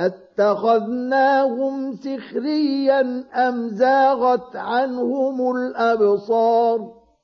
أتخذناهم سخريا أم زاغت عنهم الأبصار؟